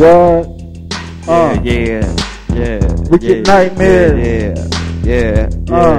What? Uh, Yeah, yeah, yeah. Wicked yeah, nightmares. Yeah, yeah, yeah. Uh.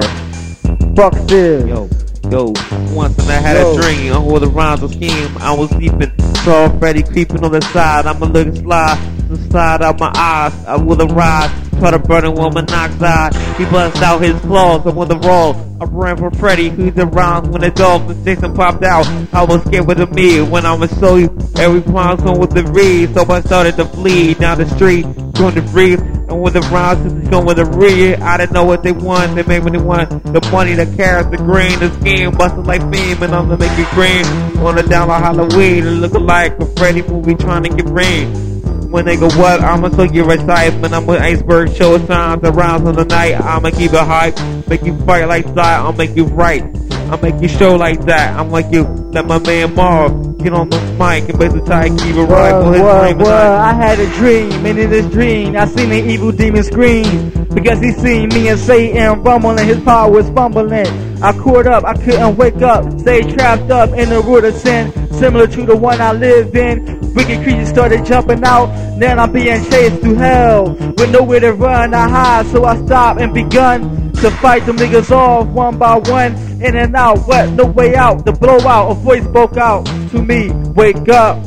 fuck this. Yo, yo, once and I had Yo. a dream on the rhymes of scheme. I was sleeping, saw Freddy creeping on the side. I'ma look slide, the side out my eyes. I will arise, try to burn him with monoxide. He busts out his claws, I want the roll. I ran for Freddy, who's around when the dog and Jason popped out. I was scared with the me when I was so every on with the reed. So I started to flee down the street, going to breathe. And with the it's going with the rear. I didn't know what they want. They made they want. The money, the carrots, the green, the skin, busting like beam, and I'm gonna make it green. On the down like Halloween, it look like a Freddy movie trying to get rain. When they go, what? I'ma show you recite. When I'm with iceberg, show signs around in the night. I'ma keep it hype, make you fight like that. I'll make you right. I'll make you show like that. I'm like you, let my man Marv get on the mic and basically try to keep it right. What, for his what, dream what? tonight. I had a dream, and in this dream, I seen an evil demon scream. Because he seen me and Satan rumbling, his power was fumbling. I caught up, I couldn't wake up, stay trapped up in the root of sin, similar to the one I live in. Wicked creatures started jumping out, then I'm being chased through hell. With nowhere to run, I hide, so I stop and begun to fight them niggas off one by one, in and out. What? No way out. The blowout, a voice spoke out to me. Wake up.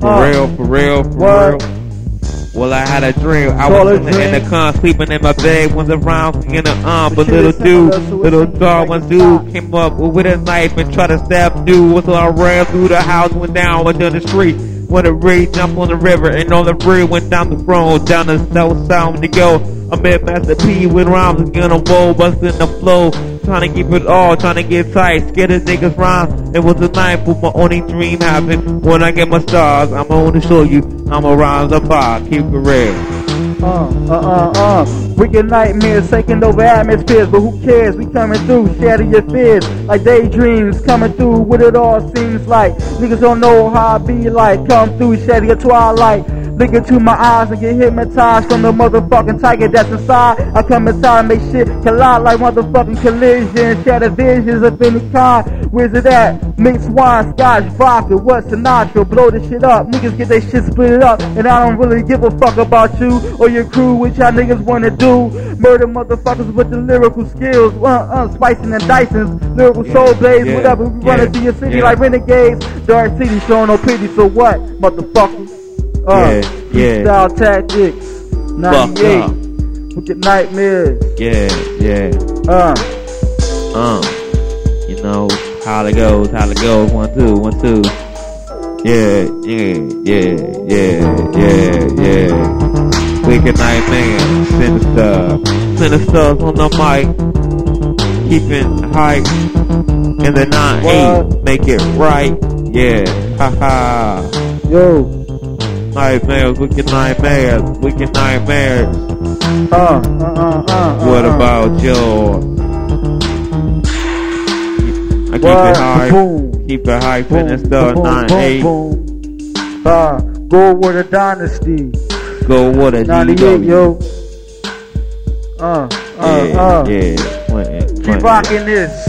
For Uh, real, for real, for real. Well, I had a dream. I Call was in the, in the sleeping in my bed, was around in the arm. But shit little dude, to little dog, one dude came up with a knife and tried to stab dude. Was I ran through the house, went down, went down the street. When the raid jumped on the river and on the bridge went down the road, down the south sound to go. I met Master P with rhymes again on roll, busting the flow. Trying to keep it all, trying to get tight, scared of niggas rhyme. It was a night, but my only dream happened. When I get my stars, I'm gonna show you I'm a rhymes up high, keep it real. Uh, uh, uh, uh. Wicked nightmares taking over atmospheres, but who cares? We coming through, shatter your fears. Like daydreams coming through, what it all seems like. Niggas don't know how I be like. Come through, shatter your twilight. Look into my eyes and get hypnotized from the motherfucking tiger that's inside. I come inside and make shit collide like motherfucking collision. Shatter visions of any kind. Where's it at? Mixed wine, scotch, vodka, what Sinatra? Blow the shit up. Niggas get their shit split up. And I don't really give a fuck about you or your crew, what y'all niggas wanna do. Murder motherfuckers with the lyrical skills. Uh, uh, spicing and dicing. Lyrical soul blades, yeah, whatever. We yeah, running through your city yeah. like renegades. Dark city showing no pity, so what? Motherfuckers. Uh, Yeah, yeah. Style tactics. 98. up. Wicked nightmares. Yeah, yeah, Uh, um, you know how it goes, how it goes. One, two, one, two. Yeah, yeah, yeah, yeah, yeah, yeah. Wicked nightmare, sinister, sinister's on the mic, keeping hype. In the nine eight, make it right. Yeah, haha. yo. Nightmares, wicked nightmares, wicked nightmares. Uh, uh, uh, uh. What uh, about yours? I keep What? it high, Boom. keep it Boom, in the nine boom, eight. boom. Uh, go with a dynasty. Go with a 98, DW. yo. Uh, uh, yeah, uh. yeah. Keep rocking this.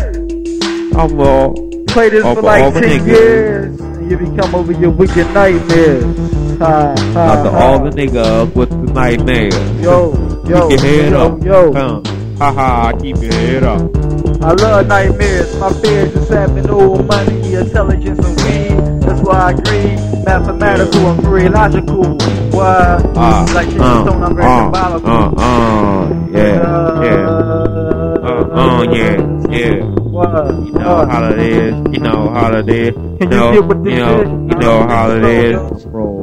I'm all. Play this for like 10 niggas. years. And you become over your wicked nightmares. Ha, ha, After all the niggas with the nightmare. Yo, yo, keep your head yo, up. yo. Come. Haha, keep your head up. I love nightmares. My fears is having no money, intelligence, and weed. That's why I agree. Mathematical and very logical. Why? Ah, like shit, uh, don't I'm very uh, symbolical. uh, uh, yeah, yeah. Uh, uh, yeah, yeah. What? You know how it is. You know how it is. You know, this you know, you know how it is.